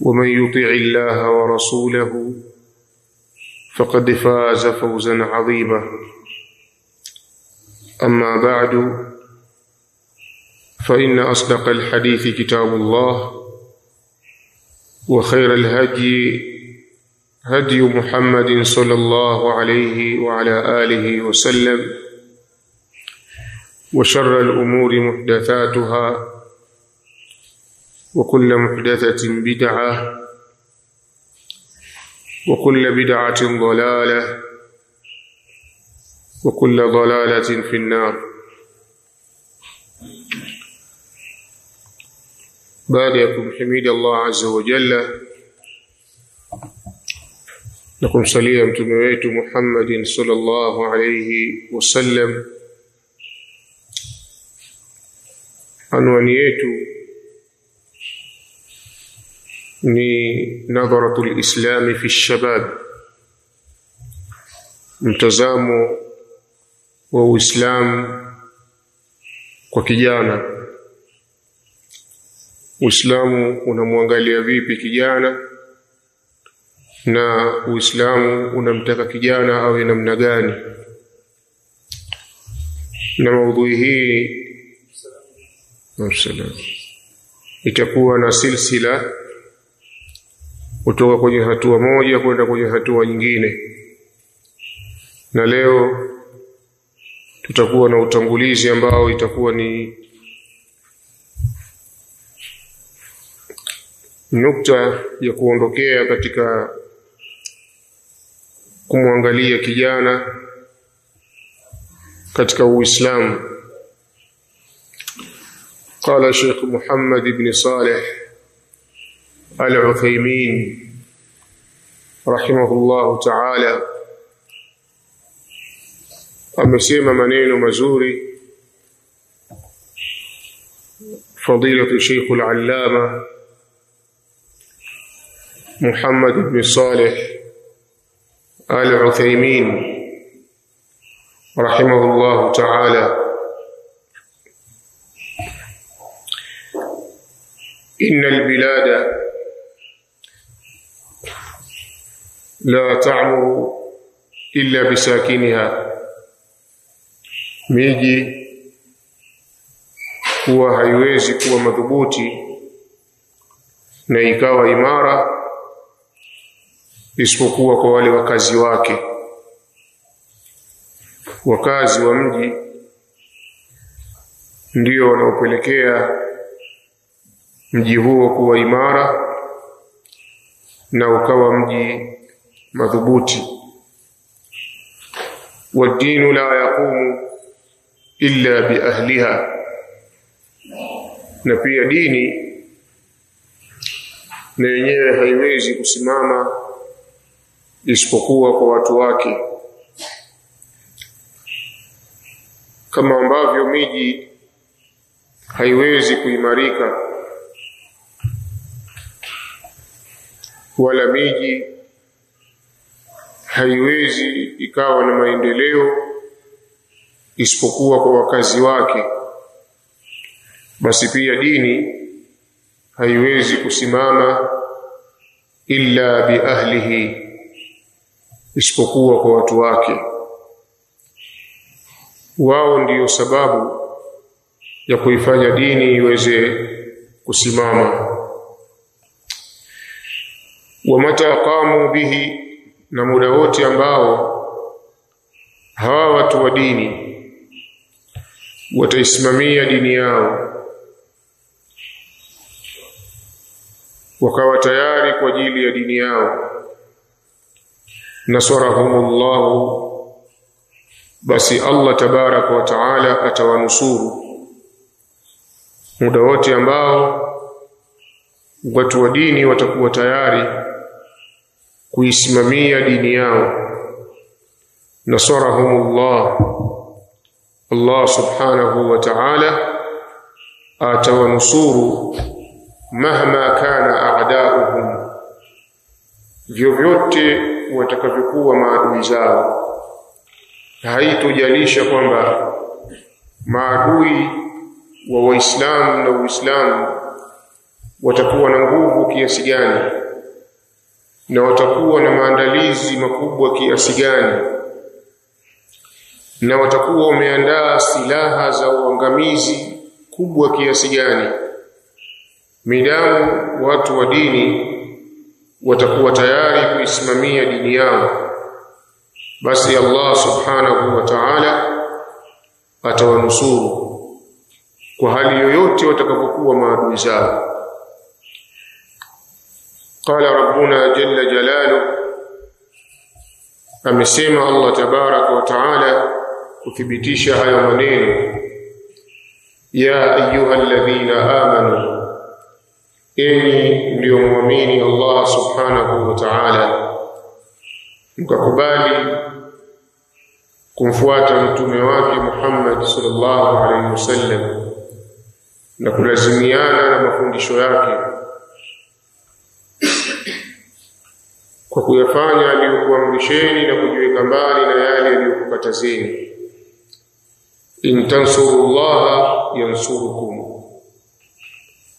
ومن يطع الله ورسوله فقد فاز فوزا عظيما. أما بعد فإن أصدق الحديث كتاب الله وخير الهدي هدي محمد صلى الله عليه وعلى آله وسلم وشر الأمور محدثاتها وكل محدثة بدعة وكل بدعة ضلالة وكل ضلالة في النار. بعدكم حميد الله عز وجل. لكم صليا متمويت محمد صلى الله عليه وسلم. yetu ni nadharatu lislami fi shabab. Mtazamo wa uislamu kwa kijana. Uislamu unamwangalia vipi kijana? Na uislamu unamtaka kijana awe namna gani? Na maudhui hii itakuwa na silsila kutoka kwenye hatua moja kwenda kwenye hatua nyingine. Na leo tutakuwa na utangulizi ambao itakuwa ni nukta ya kuondokea katika kumwangalia kijana katika Uislamu. Qala Sheikh Muhammad bni Saleh العثيمين رحمه الله تعالى. المسيم منين مزوري. فضيلة شيخ العلامة محمد بن صالح آل عثيمين رحمه الله تعالى. إن البلاد la ta'muru illa bisakiniha. Miji kuwa haiwezi kuwa madhubuti na ikawa imara isipokuwa kwa wale wakazi wake. Wakazi wa mji ndio wanaopelekea mji huo kuwa imara na ukawa mji madhubuti والدين لا يقوم إلا بأهلها na pia dini na yenyewe haiwezi kusimama isipokuwa kwa watu wake kama ambavyo miji haiwezi kuimarika wala miji haiwezi ikawa na maendeleo isipokuwa kwa wakazi wake. Basi pia dini haiwezi kusimama illa biahlihi isipokuwa kwa watu wake. Wao ndiyo sababu ya kuifanya dini iweze kusimama. Wa mata qamu bihi na muda wote ambao hawa watu wa dini wataisimamia dini yao. Wakawa tayari kwa ajili ya dini yao. Nasarahumullahu. Basi Allah tabaraka wa taala atawanusuru. Muda wote ambao watu wa dini watakuwa tayari kuisimamia dini yao. Nasarahumullah. Allah subhanahu wa ta'ala atawanusuru mahma kana a'da'uhum. Vyovyote watakavyokuwa maadui zao. Haitojalisha kwamba maadui wa waislamu na uislamu watakuwa na nguvu kiasi gani na watakuwa na maandalizi makubwa kiasi gani. Na watakuwa wameandaa silaha za uangamizi kubwa kiasi gani. Midamu watu wa dini watakuwa tayari kuisimamia dini yao. Basi Allah subhanahu wa ta'ala atawanusuru kwa hali yoyote watakapokuwa maadui zao قال ربنا جل جلاله أم أمسيما الله تبارك وتعالى وكبتشا يومين يا أيها الذين آمنوا إني اليوم وميني الله سبحانه وتعالى؟ مكاكبالي كنفوات أنتمواك محمد صلى الله عليه وسلم نقول زميانا مكونش وياكي kwa kuyafanya aliyokuamrisheni na kujiweka mbali na yale aliyokukatazeni in tansurullaha yansurukum.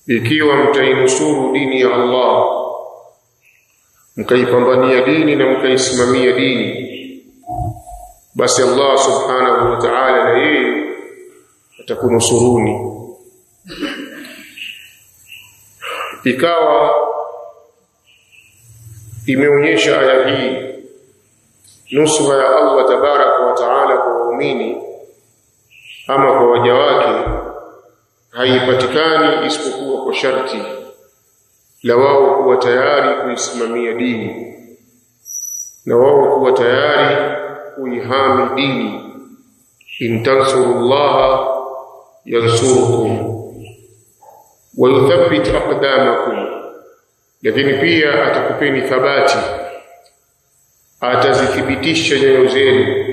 Ikiwa mtainusuru dini ya Allah mkaipambania dini na mkaisimamia dini basi Allah subhanahu wa ta'ala na yeye atakunusuruni. Ikawa imeonyesha aya hii. Nusra ya Allah tabaraka wa taala kwa waumini ama kwa waja wake haipatikani isipokuwa kwa sharti la wao kuwa tayari kuisimamia dini na wao kuwa tayari kuihami dini. In tansurullaha yansurukum wa yuthabbit aqdamakum lakini pia atakupeni thabati atazithibitisha nyoyo zenu.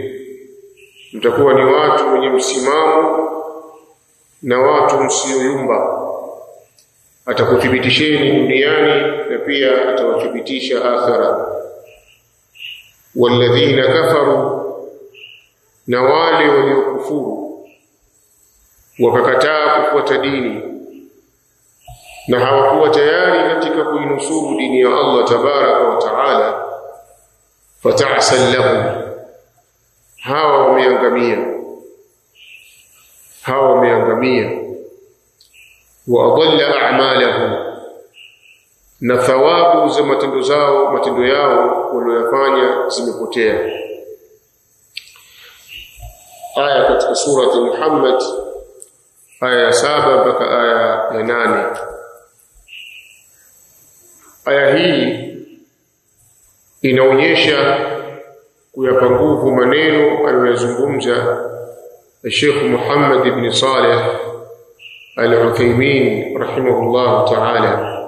Mtakuwa ni watu wenye msimamo na watu msioyumba. Atakuthibitisheni duniani na pia atawathibitisha akhira walladhina kafaru na wale waliokufuru wakakataa kufuata dini na hawakuwa tayari katika kuinusuru dini ya Allah tabaraka wa taala fatahsal lahum. Hawa wameangamia. Hawa wameangamia. Wa adalla a'malahum. Na thawabu za matendo zao matendo yao waliyofanya zimepotea. Aya katika surati Muhammad aya ya saba mpaka aya ya nane aya hii inaonyesha kuyapa nguvu maneno aliyozungumza Sheikh Muhammad ibn Saleh Al-Uthaymeen rahimahullah ta'ala.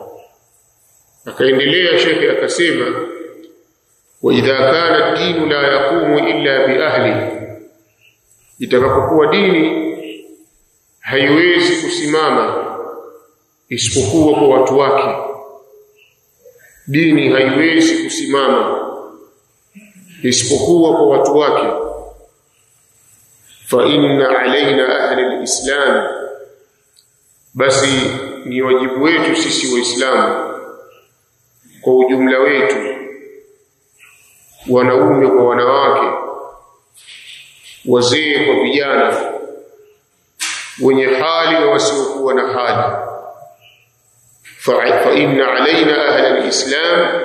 Akaendelea Sheikh akasema wa idha kana ad-din la yaqumu illa bi ahli. Itakapokuwa dini haiwezi kusimama isipokuwa kwa watu wake dini haiwezi kusimama isipokuwa kwa watu wake. Fa inna alaina ahli alislam basi ni wajibu wetu sisi waislamu kwa ujumla wetu wanaume kwa wanawake wazee kwa vijana wenye hali na wasiokuwa na hali فإن علينا أهل الإسلام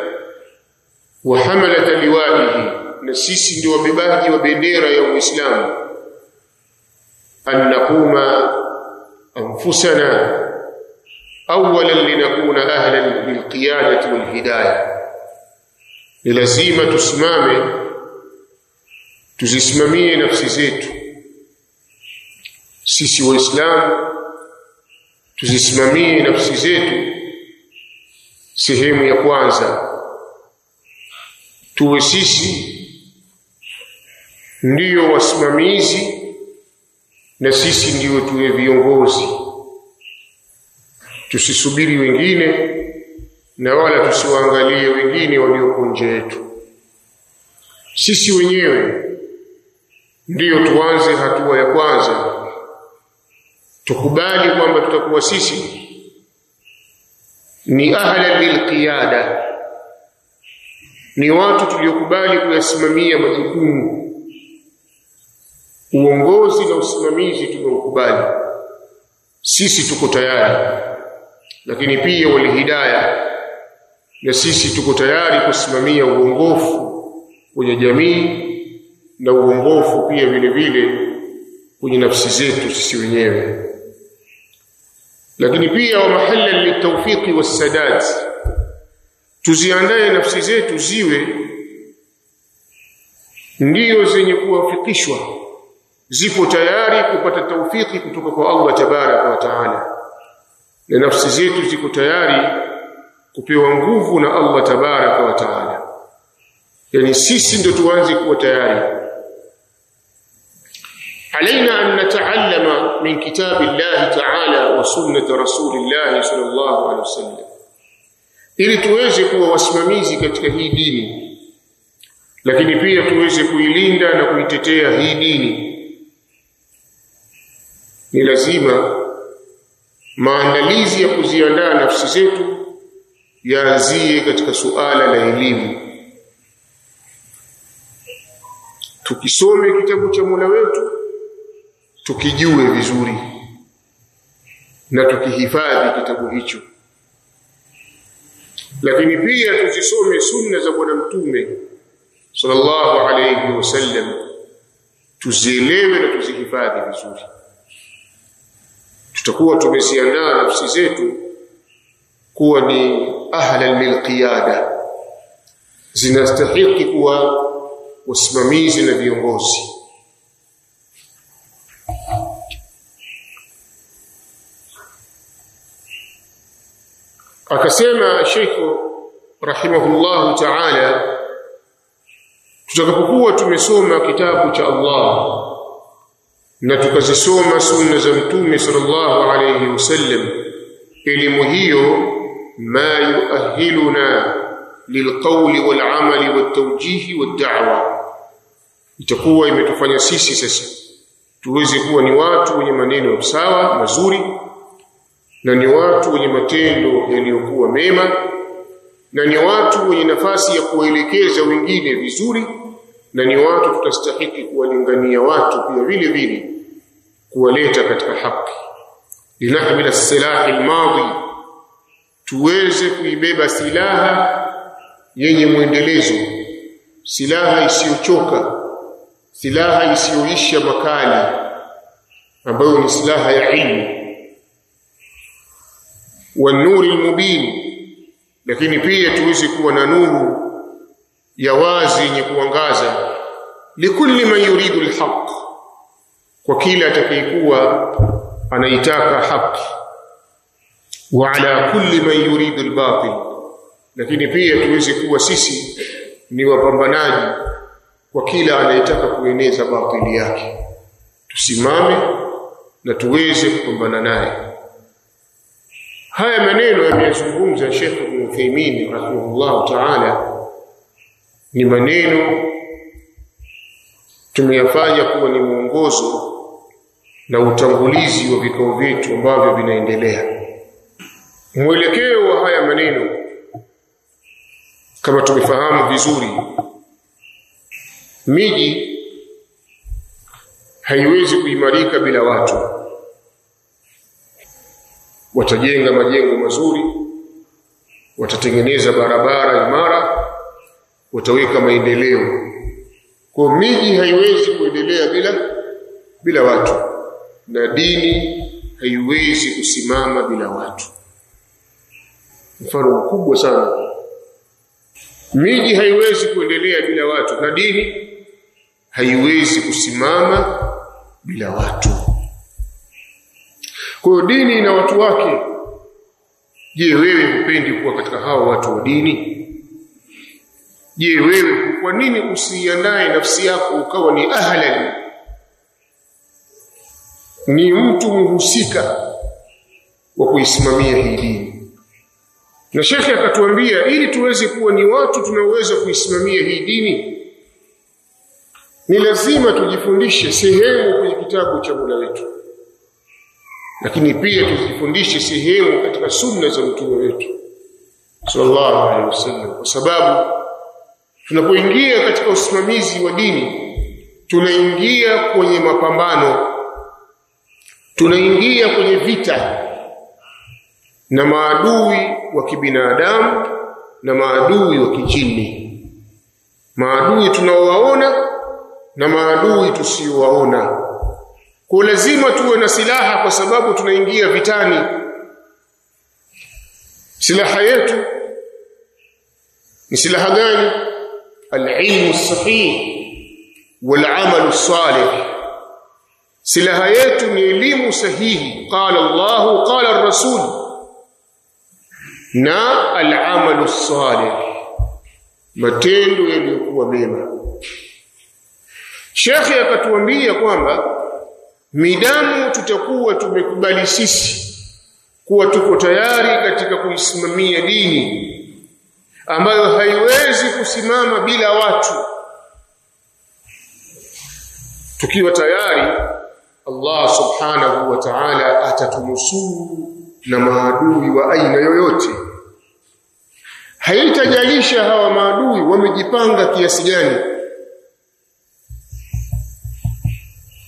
وحملة لوائه نسيس وببهج وبندير يوم الإسلام أن نقوم أنفسنا أولا لنكون أهلا بالقيادة والهداية. لزيمة اسمام تزسمامي نفس زيت. سيسي وإسلام تزسمامي نفس زيت. Sehemu ya kwanza. Tuwe sisi ndiyo wasimamizi na sisi ndiyo tuwe viongozi. Tusisubiri wengine na wala tusiwaangalie wengine walioko nje yetu. Sisi wenyewe ndiyo tuanze hatua ya kwanza. Tukubali kwamba tutakuwa sisi ni ahla lilqiyada ni watu tuliokubali kuyasimamia majukumu. Uongozi na usimamizi tumeukubali. Sisi tuko tayari. Lakini pia walihidaya. Na sisi tuko tayari kusimamia uongofu kwenye jamii na uongofu pia vile vile kwenye nafsi zetu sisi wenyewe lakini pia wa mahalla litawfiqi wasadad tuziandae nafsi zetu ziwe ndiyo zenye kuwafikishwa. Zipo tayari kupata taufiki kutoka kwa Allah tabaraka wa taala. Na nafsi zetu ziko tayari kupewa nguvu na Allah tabaraka wa taala. Yani sisi ndio tuanze kuwa tayari من كتاب الله تعالى وسنة رسول الله صلى الله عليه وسلم ili tuweze kuwa wasimamizi katika hii dini lakini pia tuweze kuilinda na kuitetea hii dini ni lazima maandalizi ya kuziandaa nafsi zetu yaanzie katika suala la elimu tukisome kitabu cha Mola wetu tukijue vizuri na tukihifadhi kitabu hicho. Lakini pia tuzisome sunna za bwana mtume sallallahu alayhi wasallam tuzielewe na tuzihifadhi vizuri. Tutakuwa tumeziandaa nafsi zetu kuwa ni ahla lilqiyada zinastahiki kuwa wasimamizi na viongozi akasema Sheikh rahimahullahu ta'ala tutakapokuwa tumesoma kitabu cha Allah na tukazisoma sunna za mtume sallallahu alayhi wasallam elimu hiyo ma yuahiluna lilqawli walamali watawjihi wad'awa itakuwa imetufanya sisi sasa tuweze kuwa ni watu wenye maneno sawa mazuri na ni watu wenye matendo yaliyokuwa mema na ni watu wenye nafasi ya kuelekeza wengine vizuri na ni watu tutastahiki kuwalingania watu pia vile vile kuwaleta katika haki. Linahmila silahi almadhi. Tuweze kuibeba silaha yenye mwendelezo silaha isiyochoka silaha isiyoisha makali ambayo ni silaha ya ilmu wa nuri mubin. Lakini pia tuweze kuwa na nuru ya wazi yenye kuangaza. Likulli man yuridu alhaq. Kwa kila atakayekuwa anaitaka haki wa ala kulli man yuridu albatil. Lakini pia tuweze kuwa sisi ni wapambanaji kwa kila anayetaka kueneza batili yake. Tusimame na tuweze kupambana naye haya maneno yameyazungumza Sheikh Ibn Uthaymeen rahimahullah ta'ala. Ni maneno tumeyafanya kuwa ni mwongozo na utangulizi wa vikao vyetu ambavyo vinaendelea. Mwelekeo wa haya maneno kama tumefahamu vizuri miji haiwezi kuimarika bila watu watajenga majengo mazuri watatengeneza barabara imara wataweka maendeleo. Kwa miji haiwezi kuendelea bila bila watu na dini haiwezi kusimama bila watu. Mfano mkubwa sana. Miji haiwezi kuendelea bila watu na dini haiwezi kusimama bila watu kwa hiyo dini ina watu wake. Je wewe hupendi kuwa katika hao watu wa dini? Je wewe kwa nini usiandae nafsi yako ukawa ni ahlan ni mtu mhusika wa kuisimamia hii dini. Na shekhe akatuambia ili tuweze kuwa ni watu tunaoweza kuisimamia hii dini ni lazima tujifundishe sehemu kwenye kitabu cha Mola wetu lakini pia tujifundishe sehemu katika sunna za mtume wetu sallallahu alaihi wasallam. Kwa sababu tunapoingia katika usimamizi wa dini tunaingia kwenye mapambano tunaingia kwenye vita na maadui wa kibinadamu na maadui wa kijini maadui tunaowaona na maadui tusiowaona kwa lazima tuwe na silaha kwa sababu tunaingia vitani. Silaha yetu ni silaha gani? Al-ilmu sahih wal amalu salih. Silaha yetu ni elimu sahihi. Qala Allah, qala ar-rasul. Na al-amalu salih. Matendo yaliyokuwa mema. Sheikh akatuambia kwamba midamu tutakuwa tumekubali sisi kuwa tuko tayari katika kuisimamia dini ambayo haiwezi kusimama bila watu. Tukiwa tayari Allah subhanahu wa ta'ala atatunusuru na maadui wa aina yoyote. Haitajalisha hawa maadui wamejipanga kiasi gani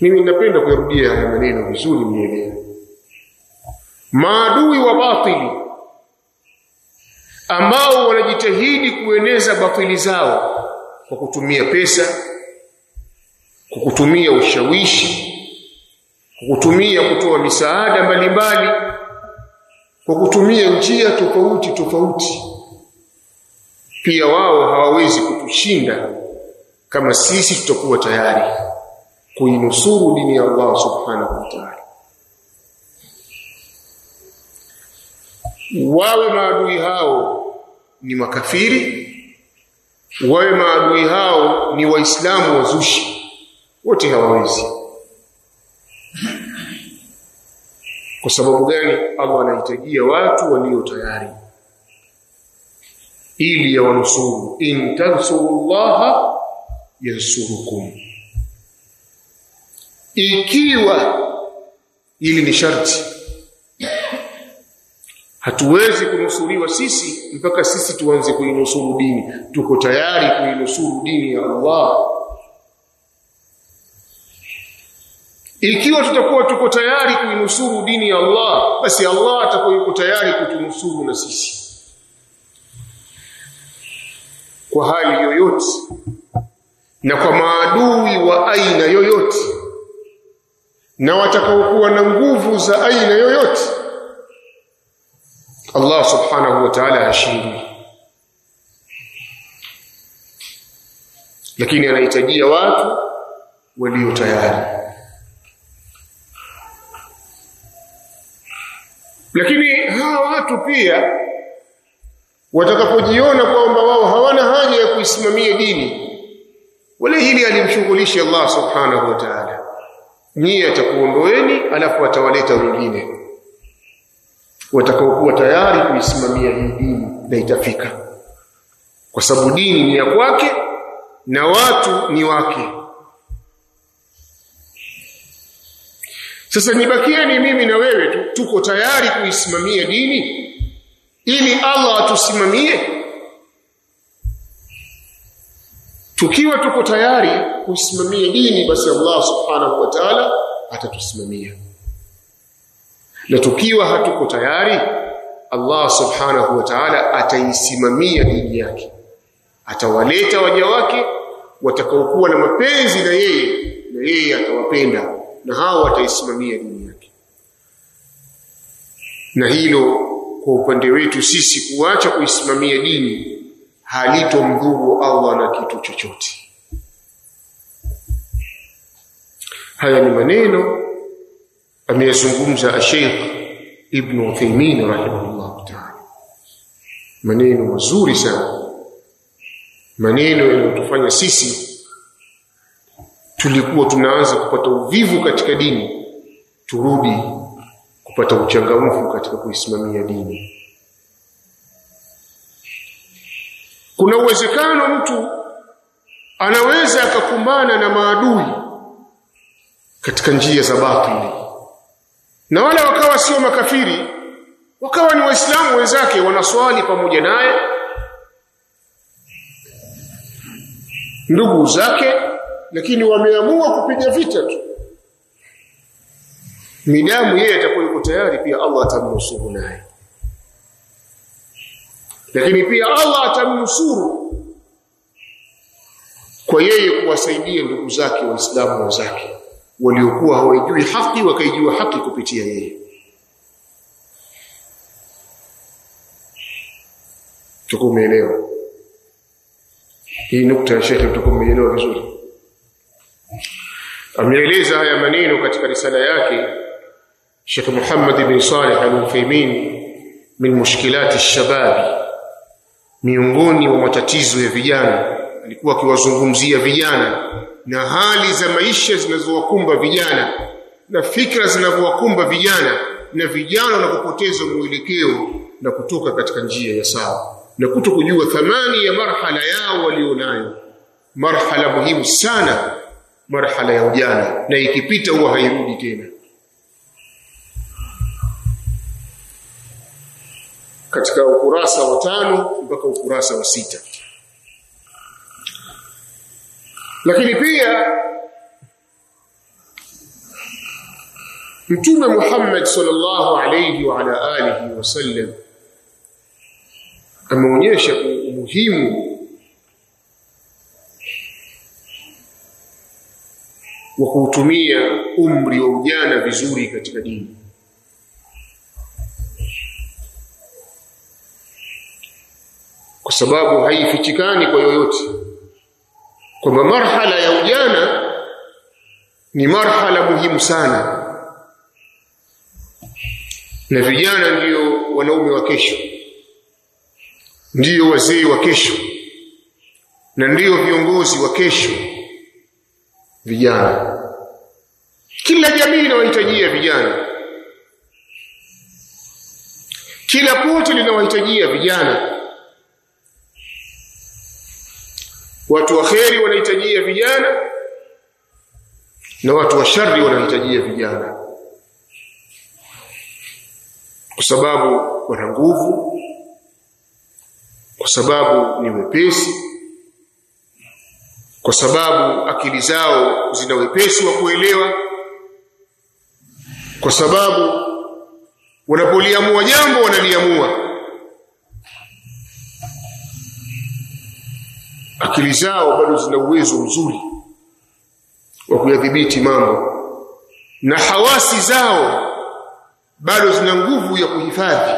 mimi ninapenda kuyarudia haya maneno vizuri mnielewe maadui wa batili ambao wanajitahidi kueneza batili zao kwa kutumia pesa kwa kutumia ushawishi kwa kutumia kutoa misaada mbalimbali kwa kutumia njia tofauti tofauti pia wao hawawezi kutushinda kama sisi tutakuwa tayari kuinusuru dini ya Allah subhanahu wa ta'ala. Wawe maadui hao ni makafiri wawe maadui hao ni waislamu wazushi wote hawawezi. Kwa sababu gani? Allah anahitajia watu walio tayari ili yawanusuru. In tansurullaha yansurukum ikiwa ili ni sharti. Hatuwezi kunusuriwa sisi mpaka sisi tuanze kuinusuru dini. Tuko tayari kuinusuru dini ya Allah. Ikiwa tutakuwa tuko tayari kuinusuru dini ya Allah basi Allah atakuwa yuko tayari kutunusuru na sisi. Kwa hali yoyote na kwa maadui wa aina yoyote na watakaokuwa na nguvu za aina yoyote. Allah subhanahu wa ta'ala hashindi lakini anahitajia watu walio tayari. Lakini hawa watu pia watakapojiona kwamba wao hawana haja ya kuisimamia dini wala hili alimshughulisha Allah subhanahu wa ta'ala nyie atakuondoeni alafu atawaleta wengine. Watakaokuwa tayari kuisimamia hii dini na itafika. Kwa sababu dini ni ya kwake na watu ni wake. Sasa nibakieni mimi na wewe tu tuko tayari kuisimamia dini? Ili Allah atusimamie tukiwa tuko tayari kusimamia dini basi Allah subhanahu wa ta'ala atatusimamia. Na tukiwa hatuko tayari Allah subhanahu wa ta'ala ataisimamia dini yake. Atawaleta waja wake watakaokuwa na mapenzi na yeye na yeye atawapenda na hao wataisimamia dini yake. Na hilo kwa upande wetu sisi kuacha kuisimamia dini halitomdhuru Allah na kitu chochote. Haya ni maneno ameyazungumza Sheikh Ibn Uthaymeen rahimahullah ta'ala. Maneno mazuri sana. Maneno yanayotufanya sisi tulikuwa tunaanza kupata uvivu katika dini turudi kupata uchangamfu katika kuisimamia dini kuna uwezekano mtu anaweza akakumbana na maadui katika njia za batili na wale wakawa sio makafiri wakawa ni waislamu wenzake wanaswali pamoja naye. Ndugu zake lakini wameamua kupiga vita tu. Midamu yeye atakuwa yuko tayari pia Allah atamnusuru naye lakini pia Allah atamnusuru kwa yeye kuwasaidia ndugu zake waislamu wenzake waliokuwa hawajui haki wakaijua haki kupitia yeye. Tuko umeelewa? Hii nukta ya shekhe tuko umeelewa vizuri? Ameeleza haya maneno katika risala yake Sheikh Muhammad bin Salih al-Uthaymeen min mushkilati shabab miongoni mwa matatizo ya vijana. Alikuwa akiwazungumzia vijana na hali za maisha zinazowakumba vijana na fikra zinavyowakumba vijana na vijana wanapopoteza mwelekeo na kutoka katika njia ya sawa na kuto kujua thamani ya marhala yao walionayo. Marhala muhimu sana marhala ya ujana na ikipita huwa hairudi tena katika ukurasa wa tano mpaka ukurasa wa sita. Lakini pia Mtume Muhammad sallallahu alayhi wa ala alihi wasallam ameonyesha umuhimu wa kuutumia umri wa ujana vizuri katika dini kwa sababu haifichikani kwa yoyote. Kwamba marhala ya ujana ni marhala muhimu sana. Na vijana ndiyo wanaume wa kesho. Ndiyo wazee wa kesho. Na ndiyo viongozi wa kesho. Vijana. Kila jamii inawahitajia vijana. Kila pote linawahitajia vijana watu wa kheri wanahitajia vijana na watu wa shari wanahitajia vijana. Kwa sababu wana nguvu kwa sababu ni wepesi kwa sababu akili zao zina wepesi wa kuelewa kwa sababu wanapoliamua jambo wanaliamua akili zao bado zina uwezo mzuri wa kuyadhibiti mambo. Na hawasi zao bado zina nguvu ya kuhifadhi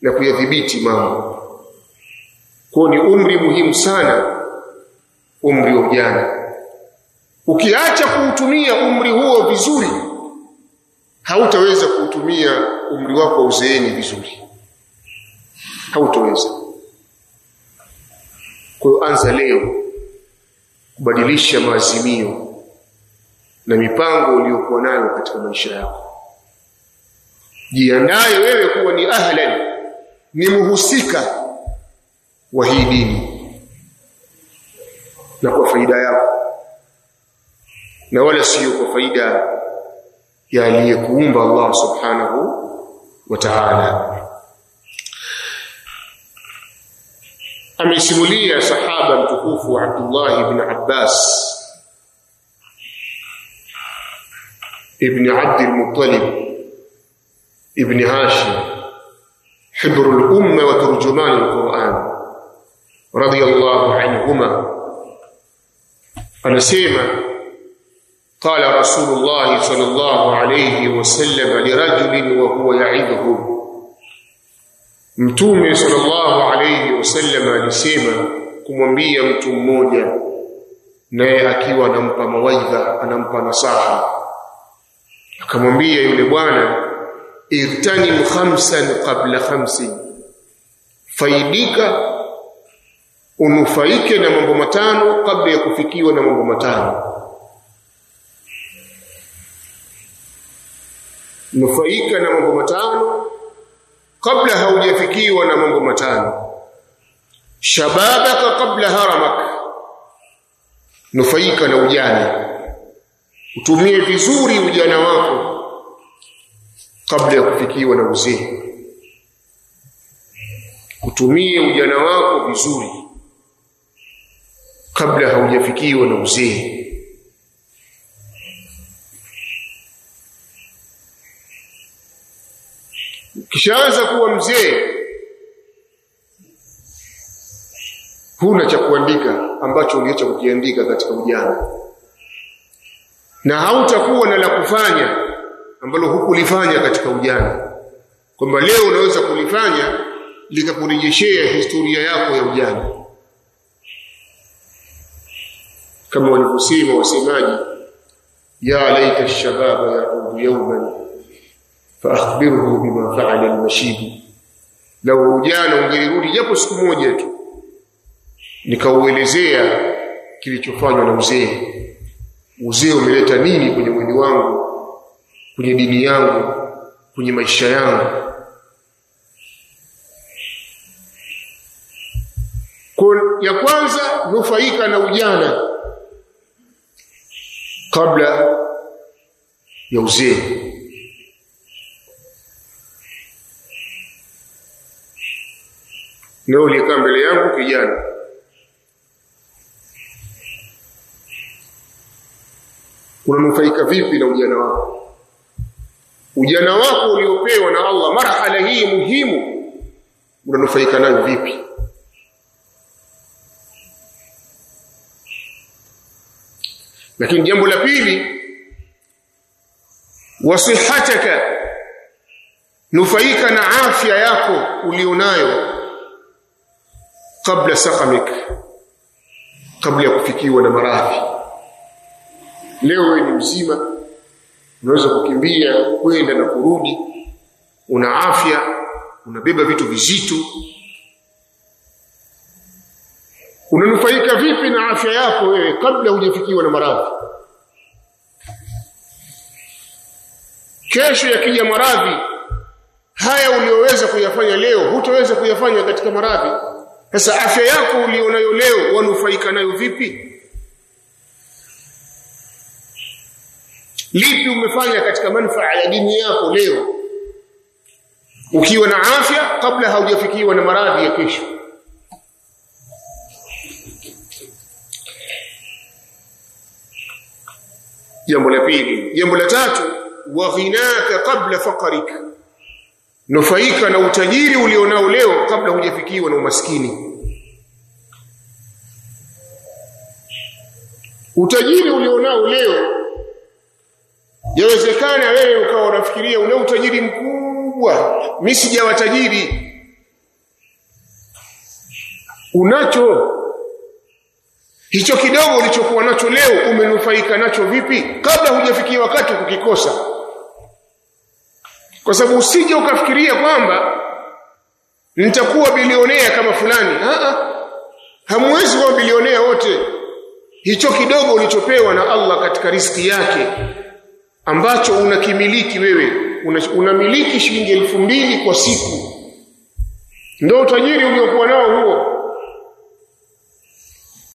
na kuyadhibiti mambo. Kwa ni umri muhimu sana umri wa ujana. Ukiacha kuutumia umri huo vizuri hautaweza kuutumia umri wako uzeeni vizuri. Hautaweza kwa anza leo kubadilisha maazimio na mipango uliyokuwa nayo katika maisha yako. Jiandae wewe kuwa ni ahlan ni muhusika wa hii dini na kwa faida yako na wala sio kwa faida ya aliyekuumba Allah subhanahu wa ta'ala amesimulia sahaba mtukufu Abdullah ibn Abbas ibn Abd al-Muttalib ibn Hashim حبر الأمة وترجمان القرآن رضي الله عنهما anasema قال رسول الله صلى الله عليه وسلم لرجل وهو يعظه mtume sallallahu alayhi wasallam alisema kumwambia mtu mmoja naye akiwa anampa mawaidha anampa nasaha. Akamwambia yule bwana irtanim khamsan qabla khamsi faidika unufaike na mambo matano kabla ya kufikiwa na mambo matano. Nufaika na mambo matano kabla haujafikiwa na mambo matano. Shababaka kabla haramak. Nufaika na ujana utumie vizuri ujana wako kabla ya kufikiwa na uzee. Utumie ujana wako vizuri kabla haujafikiwa na uzee kishaanza kuwa mzee huna cha kuandika ambacho uliacha kukiandika katika ujana. Na hautakuwa na la kufanya ambalo hukulifanya katika ujana. Kwamba leo unaweza kulifanya likakurejeshea historia yako ya ujana. Kama walivyosema wasemaji ya laita shababa yaudu yawman faakhbirhu bima faala almashib lau ujana ungelirudi japo siku moja tu nikauelezea kilichofanywa na uzee. Uzee umeleta nini kwenye mwili wangu kwenye dini yangu kwenye maisha yangu? Kwa ya kwanza nufaika na ujana kabla ya uzee leo ulikaa mbele yangu kijana. Unanufaika vipi na ujana wako? Ujana wako uliopewa na Allah marhala hii muhimu unanufaika nayo vipi? Lakini jambo la pili wasihataka nufaika na afya yako ulionayo kabla sakamik kabla ya kufikiwa na maradhi. Leo wewe ni mzima unaweza kukimbia kwenda na kurudi. Una afya unabeba vitu vizito. Unanufaika vipi na afya yako wewe kabla hujafikiwa na maradhi? Kesho yakija maradhi haya uliyoweza kuyafanya leo hutaweza kuyafanya katika maradhi sasa afya yako ulionayo leo wanufaika nayo vipi lipi umefanya katika manufaa ya dini yako leo ukiwa na afya kabla haujafikiwa na maradhi ya kesho jambo la pili jambo la tatu wa ghinaka qabla faqrika nufaika na utajiri ulionao leo kabla hujafikiwa na umaskini. Utajiri ulionao leo yawezekana wewe ukawa unafikiria una utajiri mkubwa. Mimi sijawa tajiri. Unacho? Hicho kidogo ulichokuwa nacho leo umenufaika nacho vipi? Kabla hujafikia wakati kukikosa kwa sababu usije ukafikiria kwamba nitakuwa bilionea kama fulani. Aa, hamwezi kuwa bilionea wote. Hicho kidogo ulichopewa na Allah katika riski yake ambacho unakimiliki wewe. Unamiliki una shilingi elfu mbili kwa siku. Ndio utajiri uliokuwa nao huo